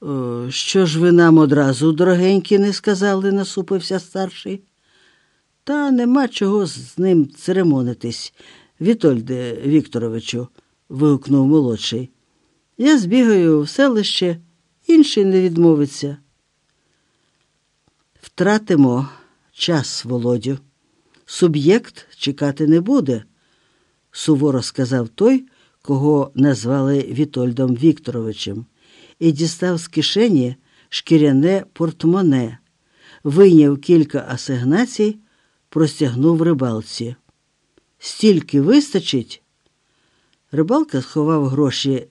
О, що ж ви нам одразу, дорогенькі, не сказали, насупився старший. Та нема чого з ним церемонитись, Вітольде Вікторовичу, вигукнув молодший. Я збігаю в селище, інший не відмовиться. Втратимо час, Володю. Суб'єкт чекати не буде, суворо сказав той, кого назвали Вітольдом Вікторовичем, і дістав з кишені шкіряне портмоне, вийняв кілька асигнацій, простягнув рибалці. Стільки вистачить. Рибалка сховав гроші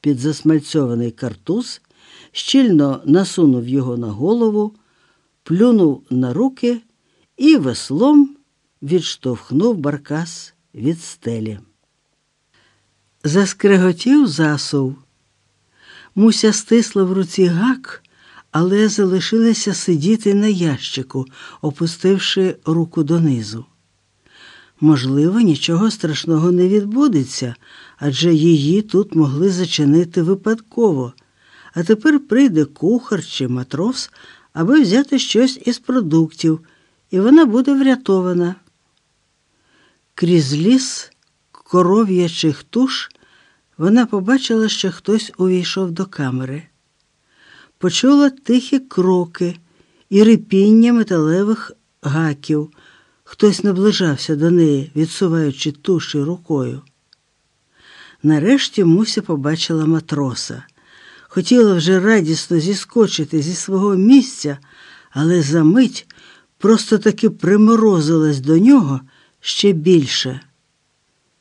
під засмальцьований картуз, щільно насунув його на голову, плюнув на руки і веслом відштовхнув баркас від стелі. Заскреготів засув. Муся стисла в руці гак, але залишилася сидіти на ящику, опустивши руку донизу. Можливо, нічого страшного не відбудеться, адже її тут могли зачинити випадково, а тепер прийде кухар чи матрос, аби взяти щось із продуктів, і вона буде врятована. Крізь ліс коров'ячих туш вона побачила, що хтось увійшов до камери. Почула тихі кроки і рипіння металевих гаків. Хтось наближався до неї, відсуваючи туші рукою. Нарешті Муся побачила матроса. Хотіла вже радісно зіскочити зі свого місця, але за мить просто таки приморозилась до нього ще більше.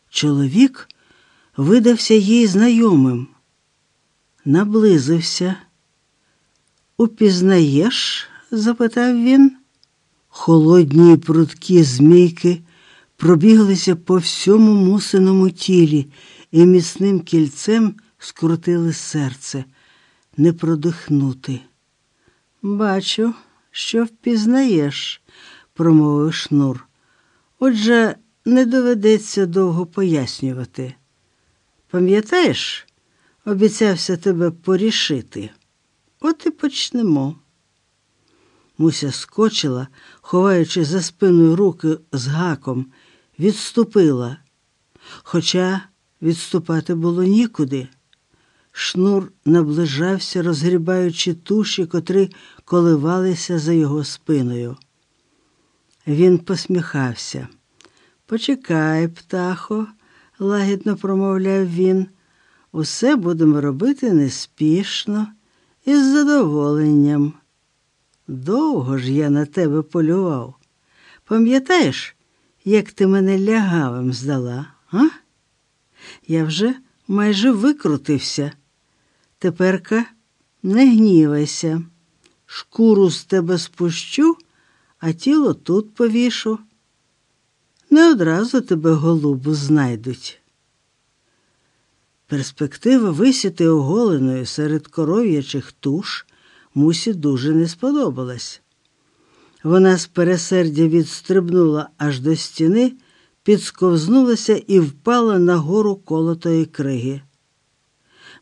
Чоловік видався їй знайомим. Наблизився. Упізнаєш? запитав він. Холодні прудкі змійки пробіглися по всьому мусиному тілі і міцним кільцем скрутили серце, не продихнути. Бачу, що впізнаєш, промовив шнур. Отже, не доведеться довго пояснювати. Пам'ятаєш, обіцявся тебе порішити. От і почнемо. Муся скочила, ховаючи за спиною руки з гаком, відступила. Хоча відступати було нікуди. Шнур наближався, розгрібаючи туші, котрі коливалися за його спиною. Він посміхався. Почекай, птахо, лагідно промовляв він. Усе будемо робити неспішно і з задоволенням. Довго ж я на тебе полював. Пам'ятаєш, як ти мене лягавим здала, а? Я вже майже викрутився. Теперка не гнівайся. Шкуру з тебе спущу, а тіло тут повішу. Не одразу тебе голубу знайдуть. Перспектива висіти оголеною серед коров'ячих туш мусі дуже не сподобалась. Вона з пересердя відстрибнула аж до стіни, підсковзнулася і впала на гору колотої криги.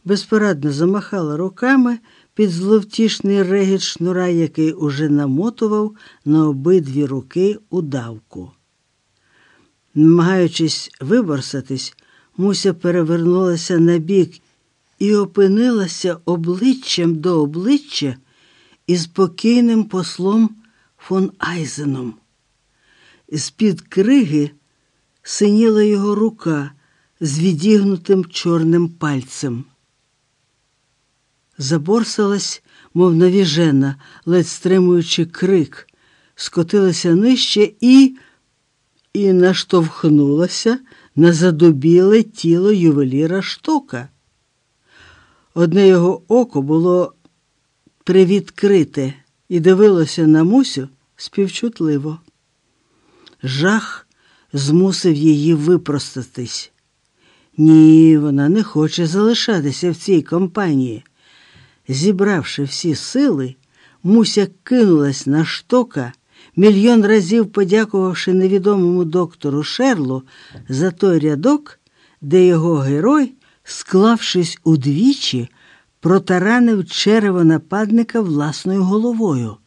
Безпорадно замахала руками під зловтішний регіт шнура, який уже намотував на обидві руки удавку. Намагаючись виборсатись, Муся перевернулася на бік і опинилася обличчям до обличчя із покійним послом фон Айзеном. З-під криги синіла його рука з відігнутим чорним пальцем. Заборсалась, мов навіжена, ледь стримуючи крик, скотилася нижче і і наштовхнулася на задубіле тіло ювеліра штока. Одне його око було привідкрите і дивилося на Мусю співчутливо. Жах змусив її випростатись. Ні, вона не хоче залишатися в цій компанії. Зібравши всі сили, Муся кинулась на штока мільйон разів подякувавши невідомому доктору Шерлу за той рядок, де його герой, склавшись удвічі, протаранив черево нападника власною головою.